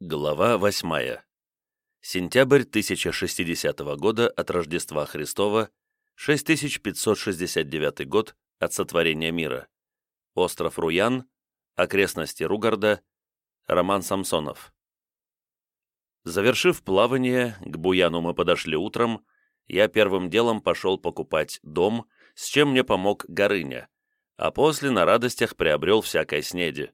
Глава 8. Сентябрь 1060 года от Рождества Христова, 6569 год от сотворения мира. Остров Руян, окрестности Ругарда, Роман Самсонов. Завершив плавание, к Буяну мы подошли утром, я первым делом пошел покупать дом, с чем мне помог Горыня, а после на радостях приобрел всякой снеди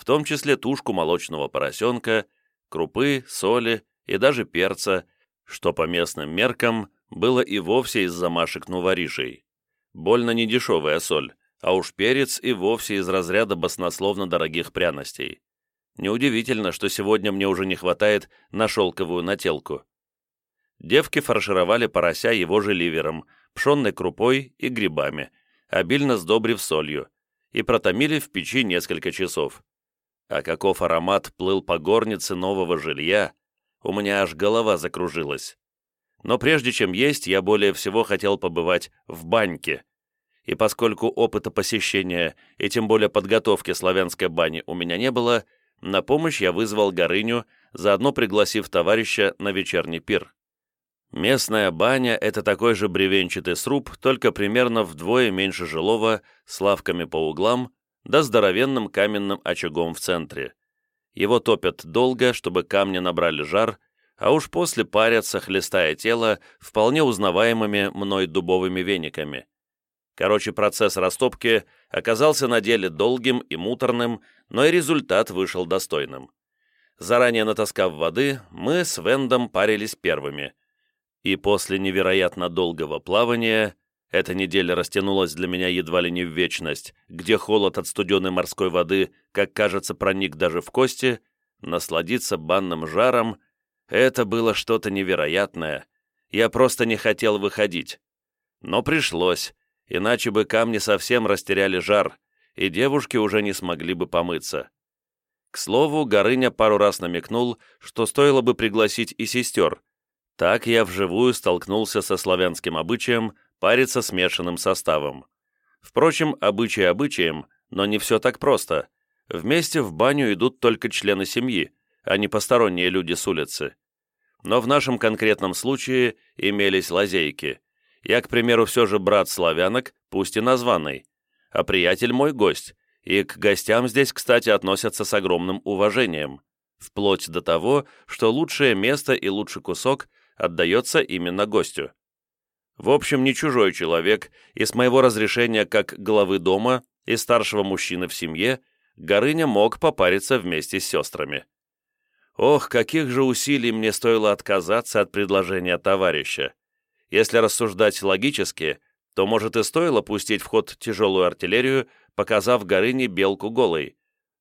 в том числе тушку молочного поросенка, крупы, соли и даже перца, что по местным меркам было и вовсе из замашек нуворишей. Больно недешевая соль, а уж перец и вовсе из разряда баснословно дорогих пряностей. Неудивительно, что сегодня мне уже не хватает на шелковую нателку. Девки фаршировали порося его же ливером, пшенной крупой и грибами, обильно сдобрив солью, и протомили в печи несколько часов. А каков аромат плыл по горнице нового жилья, у меня аж голова закружилась. Но прежде чем есть, я более всего хотел побывать в баньке. И поскольку опыта посещения и тем более подготовки славянской бани у меня не было, на помощь я вызвал Горыню, заодно пригласив товарища на вечерний пир. Местная баня — это такой же бревенчатый сруб, только примерно вдвое меньше жилого, с лавками по углам да здоровенным каменным очагом в центре. Его топят долго, чтобы камни набрали жар, а уж после парятся, хлестая тело, вполне узнаваемыми мной дубовыми вениками. Короче, процесс растопки оказался на деле долгим и муторным, но и результат вышел достойным. Заранее натаскав воды, мы с Вендом парились первыми. И после невероятно долгого плавания эта неделя растянулась для меня едва ли не в вечность, где холод от студеной морской воды, как кажется, проник даже в кости, насладиться банным жаром — это было что-то невероятное. Я просто не хотел выходить. Но пришлось, иначе бы камни совсем растеряли жар, и девушки уже не смогли бы помыться. К слову, Горыня пару раз намекнул, что стоило бы пригласить и сестер. Так я вживую столкнулся со славянским обычаем париться смешанным составом. Впрочем, обычай обычаем, но не все так просто. Вместе в баню идут только члены семьи, а не посторонние люди с улицы. Но в нашем конкретном случае имелись лазейки. Я, к примеру, все же брат славянок, пусть и названный, а приятель мой гость, и к гостям здесь, кстати, относятся с огромным уважением, вплоть до того, что лучшее место и лучший кусок отдается именно гостю. В общем, не чужой человек, и с моего разрешения как главы дома и старшего мужчины в семье, Горыня мог попариться вместе с сестрами. Ох, каких же усилий мне стоило отказаться от предложения товарища. Если рассуждать логически, то, может, и стоило пустить в ход тяжелую артиллерию, показав Горыне белку голой.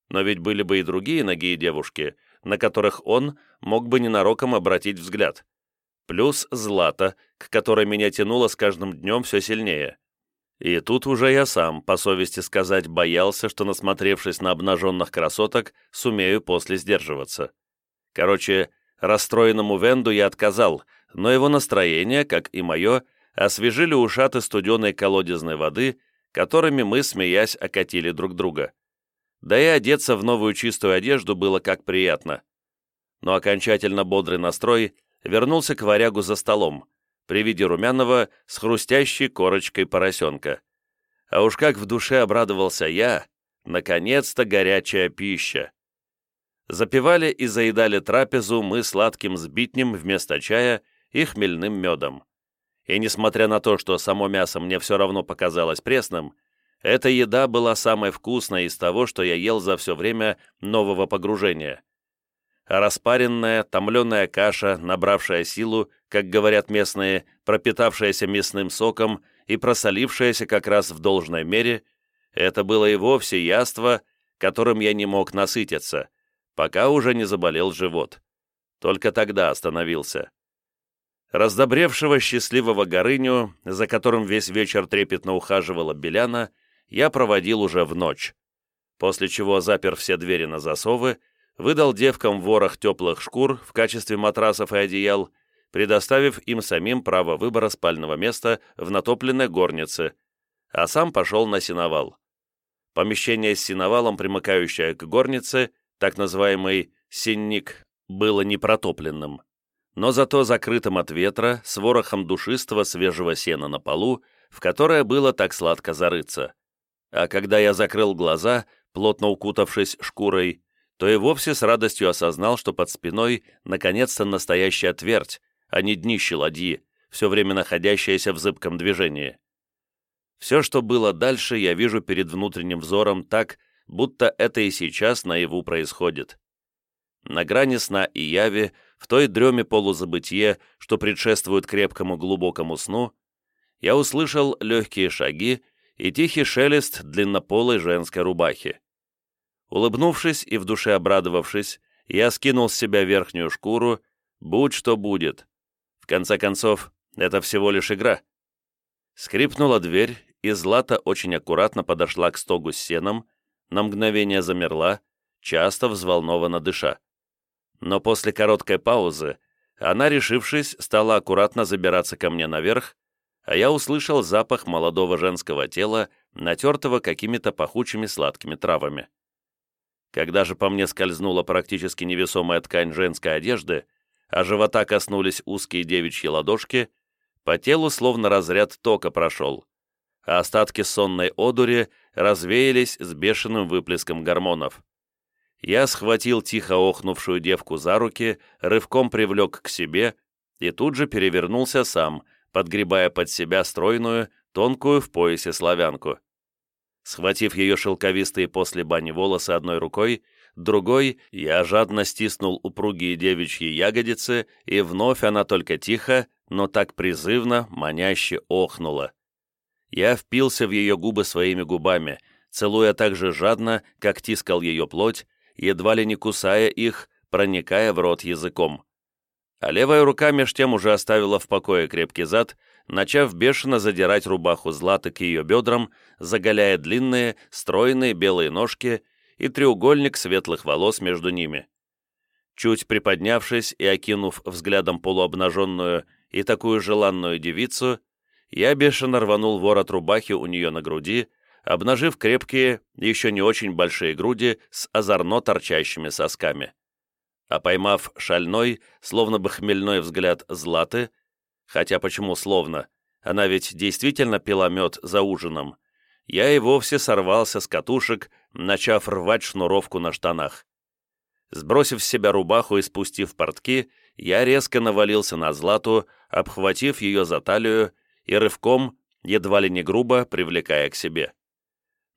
Но ведь были бы и другие ноги девушки, на которых он мог бы ненароком обратить взгляд плюс Злата, к которой меня тянуло с каждым днем все сильнее. И тут уже я сам, по совести сказать, боялся, что, насмотревшись на обнаженных красоток, сумею после сдерживаться. Короче, расстроенному Венду я отказал, но его настроение, как и мое, освежили ушаты студеной колодезной воды, которыми мы, смеясь, окатили друг друга. Да и одеться в новую чистую одежду было как приятно. Но окончательно бодрый настрой вернулся к варягу за столом, при виде румяного с хрустящей корочкой поросенка. А уж как в душе обрадовался я, наконец-то горячая пища. Запивали и заедали трапезу мы сладким сбитнем вместо чая и хмельным медом. И несмотря на то, что само мясо мне все равно показалось пресным, эта еда была самой вкусной из того, что я ел за все время нового погружения а распаренная, томленая каша, набравшая силу, как говорят местные, пропитавшаяся мясным соком и просолившаяся как раз в должной мере, это было и вовсе яство, которым я не мог насытиться, пока уже не заболел живот. Только тогда остановился. Раздобревшего счастливого Горыню, за которым весь вечер трепетно ухаживала Беляна, я проводил уже в ночь, после чего запер все двери на засовы выдал девкам ворох теплых шкур в качестве матрасов и одеял, предоставив им самим право выбора спального места в натопленной горнице, а сам пошел на сеновал. Помещение с сеновалом, примыкающее к горнице, так называемый «сенник», было непротопленным, но зато закрытым от ветра, с ворохом душистого свежего сена на полу, в которое было так сладко зарыться. А когда я закрыл глаза, плотно укутавшись шкурой, то и вовсе с радостью осознал, что под спиной наконец-то настоящая твердь, а не днище ладьи, все время находящееся в зыбком движении. Все, что было дальше, я вижу перед внутренним взором так, будто это и сейчас наяву происходит. На грани сна и яви, в той дреме полузабытие, что предшествует крепкому глубокому сну, я услышал легкие шаги и тихий шелест длиннополой женской рубахи. Улыбнувшись и в душе обрадовавшись, я скинул с себя верхнюю шкуру, будь что будет. В конце концов, это всего лишь игра. Скрипнула дверь, и Злата очень аккуратно подошла к стогу с сеном, на мгновение замерла, часто взволнованно дыша. Но после короткой паузы она, решившись, стала аккуратно забираться ко мне наверх, а я услышал запах молодого женского тела, натертого какими-то пахучими сладкими травами. Когда же по мне скользнула практически невесомая ткань женской одежды, а живота коснулись узкие девичьи ладошки, по телу словно разряд тока прошел, а остатки сонной одури развеялись с бешеным выплеском гормонов. Я схватил тихо охнувшую девку за руки, рывком привлек к себе и тут же перевернулся сам, подгребая под себя стройную, тонкую в поясе славянку. Схватив ее шелковистые после бани волосы одной рукой, другой я жадно стиснул упругие девичьи ягодицы, и вновь она только тихо, но так призывно, маняще охнула. Я впился в ее губы своими губами, целуя так же жадно, как тискал ее плоть, едва ли не кусая их, проникая в рот языком. А левая рука меж тем уже оставила в покое крепкий зад, начав бешено задирать рубаху Златы к ее бедрам, заголяя длинные, стройные белые ножки и треугольник светлых волос между ними. Чуть приподнявшись и окинув взглядом полуобнаженную и такую желанную девицу, я бешено рванул ворот рубахи у нее на груди, обнажив крепкие, еще не очень большие груди с озорно торчащими сосками. А поймав шальной, словно бы хмельной взгляд Златы, хотя почему словно, она ведь действительно пила мед за ужином, я и вовсе сорвался с катушек, начав рвать шнуровку на штанах. Сбросив с себя рубаху и спустив портки, я резко навалился на Злату, обхватив ее за талию и рывком, едва ли не грубо, привлекая к себе.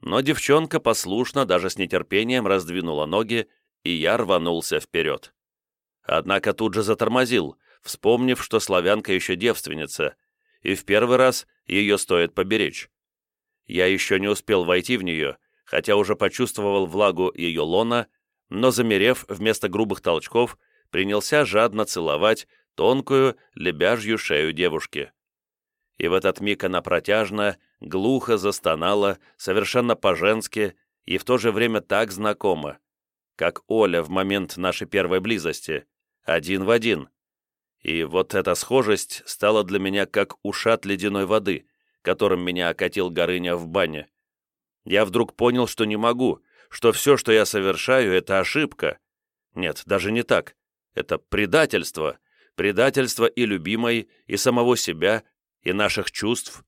Но девчонка послушно, даже с нетерпением, раздвинула ноги, и я рванулся вперед. Однако тут же затормозил, вспомнив, что славянка еще девственница, и в первый раз ее стоит поберечь. Я еще не успел войти в нее, хотя уже почувствовал влагу ее лона, но, замерев вместо грубых толчков, принялся жадно целовать тонкую лебяжью шею девушки и в этот миг она протяжно, глухо застонала, совершенно по-женски и в то же время так знакомо, как Оля в момент нашей первой близости, один в один. И вот эта схожесть стала для меня как ушат ледяной воды, которым меня окатил Горыня в бане. Я вдруг понял, что не могу, что все, что я совершаю, это ошибка. Нет, даже не так. Это предательство. Предательство и любимой, и самого себя, и наших чувств.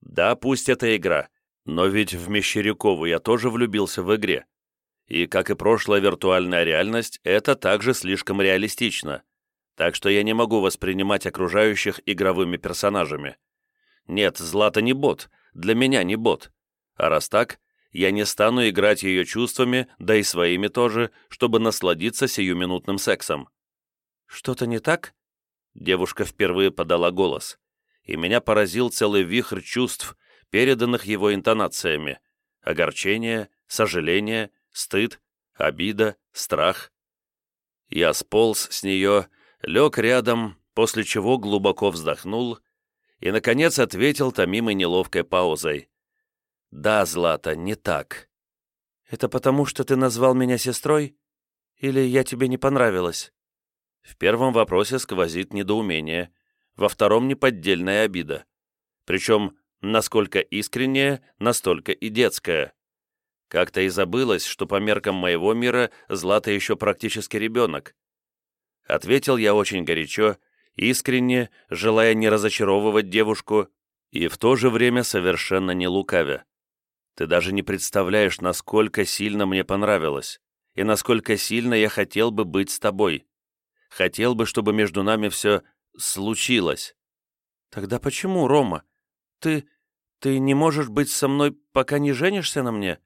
Да, пусть это игра, но ведь в Мещерякову я тоже влюбился в игре. И, как и прошлая виртуальная реальность, это также слишком реалистично. Так что я не могу воспринимать окружающих игровыми персонажами. Нет, Злата не бот, для меня не бот. А раз так, я не стану играть ее чувствами, да и своими тоже, чтобы насладиться сиюминутным сексом. «Что-то не так?» Девушка впервые подала голос и меня поразил целый вихрь чувств, переданных его интонациями. Огорчение, сожаление, стыд, обида, страх. Я сполз с нее, лег рядом, после чего глубоко вздохнул и, наконец, ответил томимой неловкой паузой. «Да, Злата, не так. Это потому, что ты назвал меня сестрой? Или я тебе не понравилась?» В первом вопросе сквозит недоумение, во втором неподдельная обида. Причем насколько искренняя, настолько и детская. Как-то и забылось, что по меркам моего мира Злата еще практически ребенок. Ответил я очень горячо, искренне, желая не разочаровывать девушку, и в то же время совершенно не лукавя. Ты даже не представляешь, насколько сильно мне понравилось, и насколько сильно я хотел бы быть с тобой. Хотел бы, чтобы между нами все случилось. Тогда почему, Рома? Ты... ты не можешь быть со мной, пока не женишься на мне?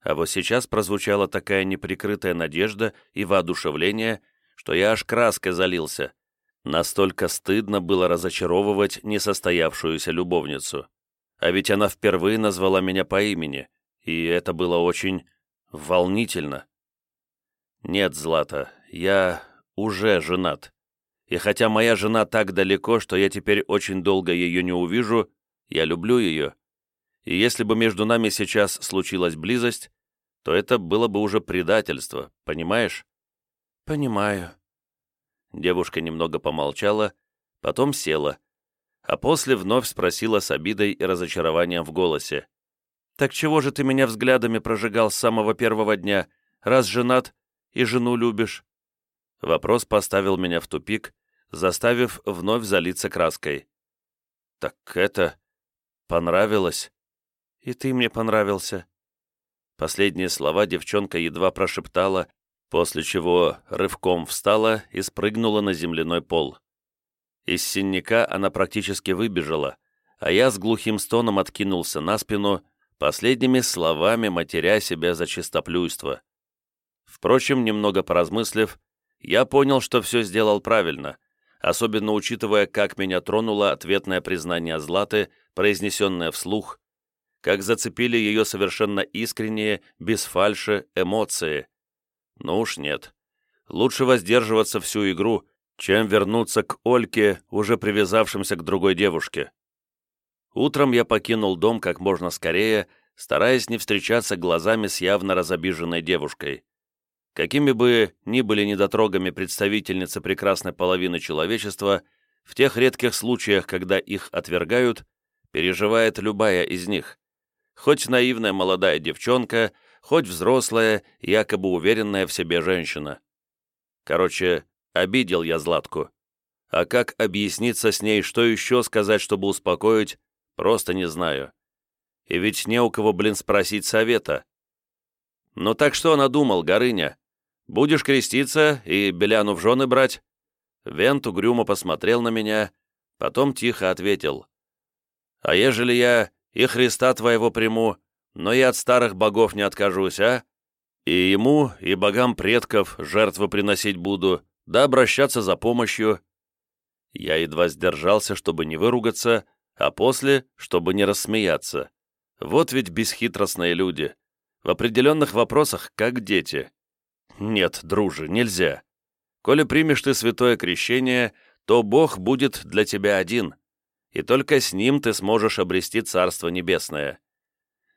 А вот сейчас прозвучала такая неприкрытая надежда и воодушевление, что я аж краской залился. Настолько стыдно было разочаровывать несостоявшуюся любовницу. А ведь она впервые назвала меня по имени, и это было очень волнительно. Нет, Злата, я уже женат. И хотя моя жена так далеко, что я теперь очень долго ее не увижу, я люблю ее. И если бы между нами сейчас случилась близость, то это было бы уже предательство, понимаешь? Понимаю. Девушка немного помолчала, потом села, а после вновь спросила с обидой и разочарованием в голосе. «Так чего же ты меня взглядами прожигал с самого первого дня, раз женат и жену любишь?» Вопрос поставил меня в тупик, заставив вновь залиться краской. «Так это... понравилось?» «И ты мне понравился. Последние слова девчонка едва прошептала, после чего рывком встала и спрыгнула на земляной пол. Из синяка она практически выбежала, а я с глухим стоном откинулся на спину, последними словами матеря себя за чистоплюйство. Впрочем, немного поразмыслив, я понял, что все сделал правильно, особенно учитывая, как меня тронуло ответное признание Златы, произнесенное вслух, как зацепили ее совершенно искренние, без фальши, эмоции. Ну уж нет. Лучше воздерживаться всю игру, чем вернуться к Ольке, уже привязавшимся к другой девушке. Утром я покинул дом как можно скорее, стараясь не встречаться глазами с явно разобиженной девушкой. Какими бы ни были недотрогами представительницы прекрасной половины человечества, в тех редких случаях, когда их отвергают, переживает любая из них. Хоть наивная молодая девчонка, хоть взрослая, якобы уверенная в себе женщина. Короче, обидел я Златку. А как объясниться с ней, что еще сказать, чтобы успокоить, просто не знаю. И ведь не у кого, блин, спросить совета. Ну так что надумал, Горыня? Будешь креститься и Беляну в жены брать?» Вент угрюмо посмотрел на меня, потом тихо ответил. «А ежели я и Христа твоего приму, но и от старых богов не откажусь, а? И ему, и богам предков жертвы приносить буду, да обращаться за помощью». Я едва сдержался, чтобы не выругаться, а после, чтобы не рассмеяться. Вот ведь бесхитростные люди. В определенных вопросах, как дети. Нет, друже, нельзя. Коли примешь ты святое крещение, то Бог будет для тебя один — и только с ним ты сможешь обрести Царство Небесное.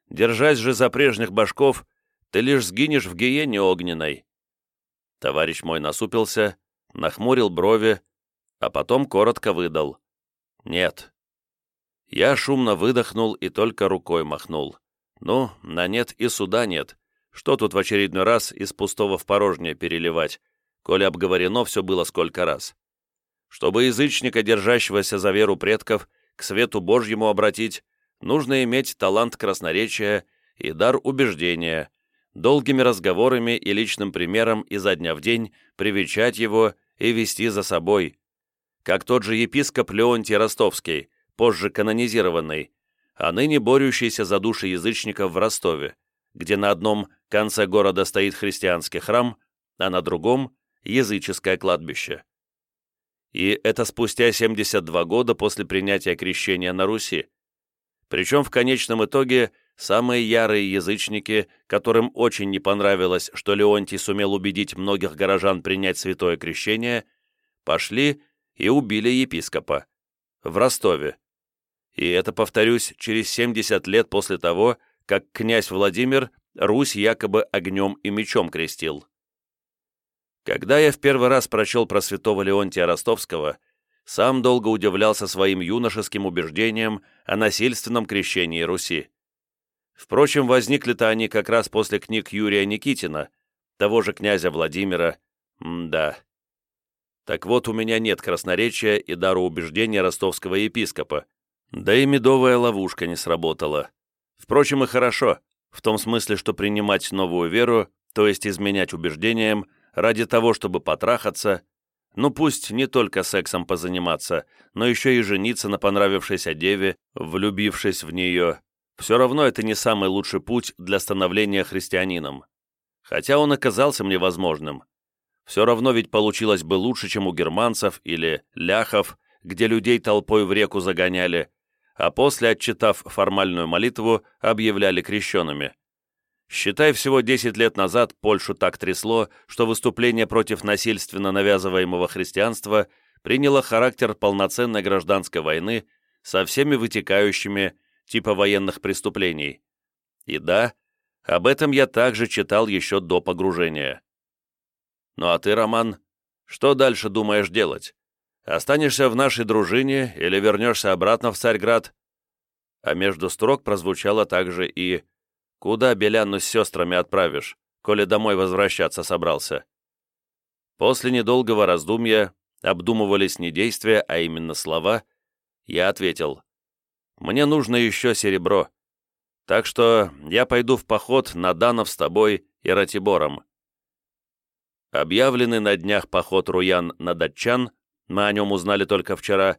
Держась же за прежних башков, ты лишь сгинешь в гиене огненной». Товарищ мой насупился, нахмурил брови, а потом коротко выдал. «Нет». Я шумно выдохнул и только рукой махнул. «Ну, на нет и суда нет. Что тут в очередной раз из пустого в порожнее переливать, коли обговорено все было сколько раз?» Чтобы язычника, держащегося за веру предков, к свету Божьему обратить, нужно иметь талант красноречия и дар убеждения, долгими разговорами и личным примером изо дня в день привечать его и вести за собой. Как тот же епископ Леонтий Ростовский, позже канонизированный, а ныне борющийся за души язычников в Ростове, где на одном конце города стоит христианский храм, а на другом – языческое кладбище и это спустя 72 года после принятия крещения на Руси. Причем в конечном итоге самые ярые язычники, которым очень не понравилось, что Леонтий сумел убедить многих горожан принять святое крещение, пошли и убили епископа в Ростове. И это, повторюсь, через 70 лет после того, как князь Владимир Русь якобы огнем и мечом крестил. Когда я в первый раз прочел про святого Леонтия Ростовского, сам долго удивлялся своим юношеским убеждением о насильственном крещении Руси. Впрочем, возникли-то они как раз после книг Юрия Никитина, того же князя Владимира. Да. Так вот, у меня нет красноречия и дара убеждения ростовского епископа, да и медовая ловушка не сработала. Впрочем, и хорошо, в том смысле, что принимать новую веру, то есть изменять убеждениям, ради того, чтобы потрахаться, ну пусть не только сексом позаниматься, но еще и жениться на понравившейся деве, влюбившись в нее, все равно это не самый лучший путь для становления христианином. Хотя он оказался мне возможным. Все равно ведь получилось бы лучше, чем у германцев или ляхов, где людей толпой в реку загоняли, а после, отчитав формальную молитву, объявляли крещенными. Считай, всего 10 лет назад Польшу так трясло, что выступление против насильственно навязываемого христианства приняло характер полноценной гражданской войны со всеми вытекающими типа военных преступлений. И да, об этом я также читал еще до погружения. Ну а ты, Роман, что дальше думаешь делать? Останешься в нашей дружине или вернешься обратно в Царьград?» А между строк прозвучало также и «Куда Белянну с сестрами отправишь, коли домой возвращаться собрался?» После недолгого раздумья обдумывались не действия, а именно слова, я ответил «Мне нужно еще серебро, так что я пойду в поход на Данов с тобой и Ратибором». Объявленный на днях поход Руян на датчан мы о нем узнали только вчера,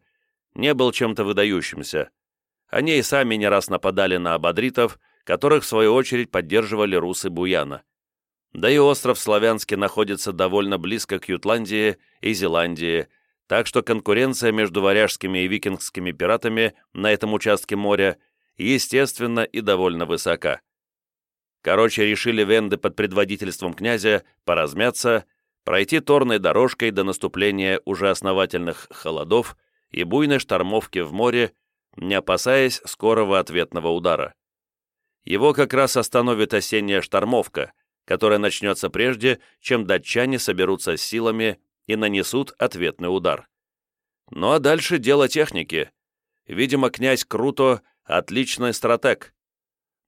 не был чем-то выдающимся. Они и сами не раз нападали на абадритов, которых в свою очередь поддерживали русы Буяна. Да и остров Славянский находится довольно близко к Ютландии и Зеландии, так что конкуренция между варяжскими и викингскими пиратами на этом участке моря, естественно, и довольно высока. Короче, решили венды под предводительством князя поразмяться пройти торной дорожкой до наступления уже основательных холодов и буйной штормовки в море, не опасаясь скорого ответного удара. Его как раз остановит осенняя штормовка, которая начнется прежде, чем датчане соберутся с силами и нанесут ответный удар. Ну а дальше дело техники. Видимо, князь Круто – отличный стратег.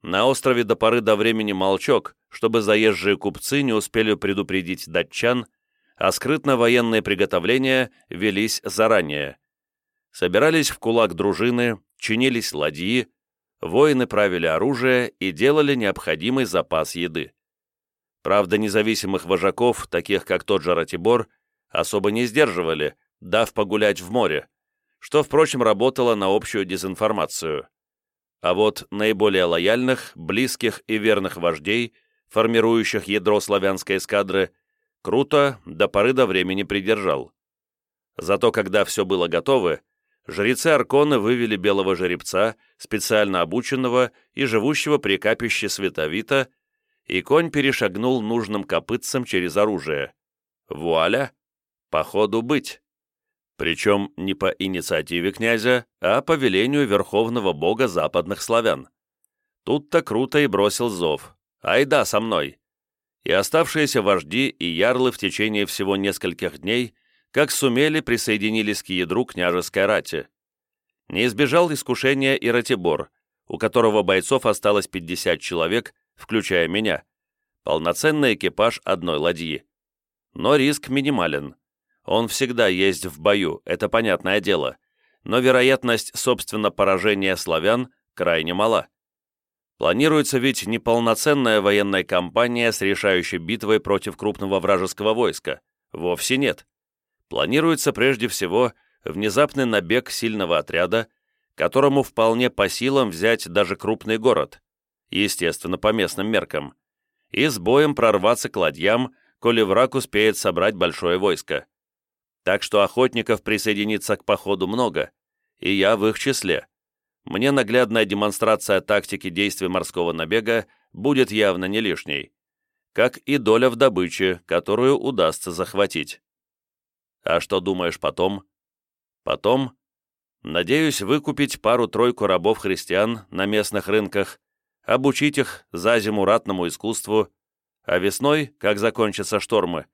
На острове до поры до времени молчок, чтобы заезжие купцы не успели предупредить датчан, а скрытно военные приготовления велись заранее. Собирались в кулак дружины, чинились ладьи, воины правили оружие и делали необходимый запас еды. Правда, независимых вожаков, таких как тот же Ратибор, особо не сдерживали, дав погулять в море, что, впрочем, работало на общую дезинформацию. А вот наиболее лояльных, близких и верных вождей формирующих ядро славянской эскадры, круто до поры до времени придержал. Зато когда все было готово, жрецы Аркона вывели белого жеребца, специально обученного и живущего при капище Световита, и конь перешагнул нужным копытцем через оружие. Вуаля! Походу быть! Причем не по инициативе князя, а по велению верховного бога западных славян. Тут-то круто и бросил зов. Айда со мной!» И оставшиеся вожди и ярлы в течение всего нескольких дней, как сумели, присоединились к ядру княжеской рати. Не избежал искушения и Ратибор, у которого бойцов осталось 50 человек, включая меня. Полноценный экипаж одной ладьи. Но риск минимален. Он всегда есть в бою, это понятное дело. Но вероятность, собственно, поражения славян крайне мала. Планируется ведь не полноценная военная кампания с решающей битвой против крупного вражеского войска. Вовсе нет. Планируется прежде всего внезапный набег сильного отряда, которому вполне по силам взять даже крупный город, естественно, по местным меркам, и с боем прорваться к ладьям, коли враг успеет собрать большое войско. Так что охотников присоединится к походу много, и я в их числе мне наглядная демонстрация тактики действий морского набега будет явно не лишней, как и доля в добыче, которую удастся захватить. А что думаешь потом? Потом, надеюсь выкупить пару-тройку рабов-христиан на местных рынках, обучить их за зиму ратному искусству, а весной, как закончатся штормы,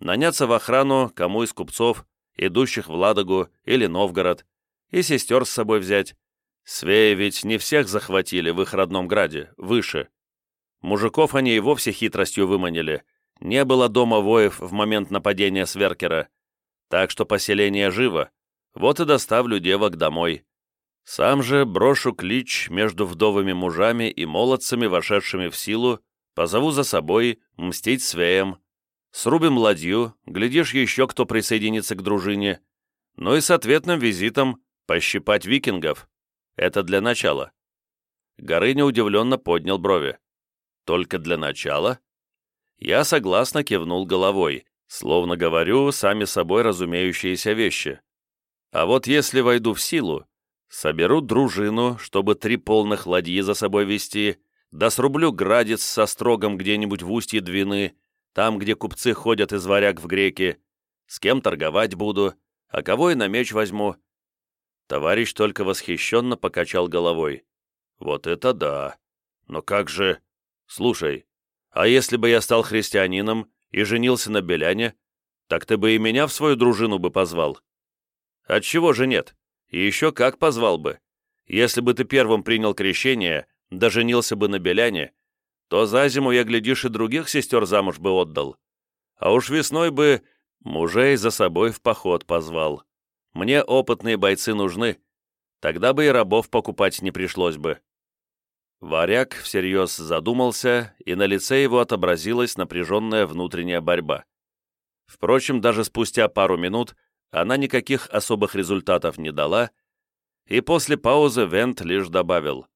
наняться в охрану кому из купцов, идущих в Ладогу или Новгород, и сестер с собой взять, Свеи ведь не всех захватили в их родном граде, выше. Мужиков они и вовсе хитростью выманили. Не было дома воев в момент нападения Сверкера. Так что поселение живо, вот и доставлю девок домой. Сам же брошу клич между вдовыми мужами и молодцами, вошедшими в силу, позову за собой мстить свеям. Срубим ладью, глядишь, еще кто присоединится к дружине. Ну и с ответным визитом пощипать викингов. Это для начала. Горыня удивленно поднял брови. Только для начала? Я согласно кивнул головой, словно говорю сами собой разумеющиеся вещи. А вот если войду в силу, соберу дружину, чтобы три полных ладьи за собой вести, да срублю градец со строгом где-нибудь в устье Двины, там, где купцы ходят из варяг в греки, с кем торговать буду, а кого и на меч возьму. Товарищ только восхищенно покачал головой. Вот это да! Но как же... Слушай, а если бы я стал христианином и женился на Беляне, так ты бы и меня в свою дружину бы позвал. Отчего же нет? И еще как позвал бы. Если бы ты первым принял крещение, да женился бы на Беляне, то за зиму я, глядишь, и других сестер замуж бы отдал. А уж весной бы мужей за собой в поход позвал. Мне опытные бойцы нужны. Тогда бы и рабов покупать не пришлось бы». Варяг всерьез задумался, и на лице его отобразилась напряженная внутренняя борьба. Впрочем, даже спустя пару минут она никаких особых результатов не дала, и после паузы Вент лишь добавил.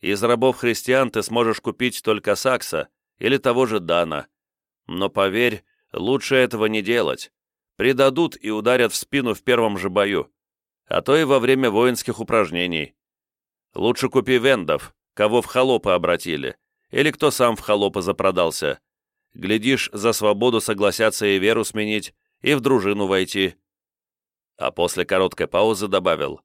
«Из рабов христиан ты сможешь купить только Сакса или того же Дана, но, поверь, лучше этого не делать. Предадут и ударят в спину в первом же бою, а то и во время воинских упражнений. Лучше купи вендов, кого в холопы обратили, или кто сам в холопы запродался. Глядишь, за свободу согласятся и веру сменить, и в дружину войти а после короткой паузы добавил,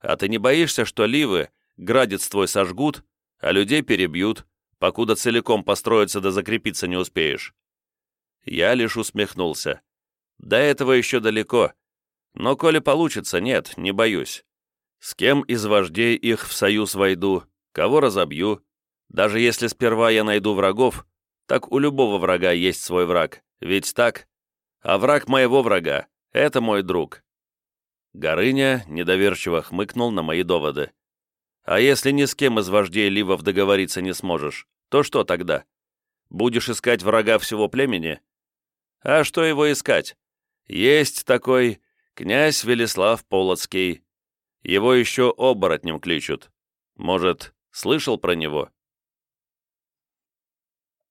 «А ты не боишься, что ливы градец твой сожгут, а людей перебьют, покуда целиком построиться да закрепиться не успеешь?» Я лишь усмехнулся. «До этого еще далеко. Но коли получится, нет, не боюсь. С кем из вождей их в союз войду, кого разобью. Даже если сперва я найду врагов, так у любого врага есть свой враг, ведь так? А враг моего врага — это мой друг. Горыня недоверчиво хмыкнул на мои доводы. «А если ни с кем из вождей Ливов договориться не сможешь, то что тогда? Будешь искать врага всего племени? А что его искать? Есть такой князь Велислав Полоцкий. Его еще оборотнем кличут. Может, слышал про него?»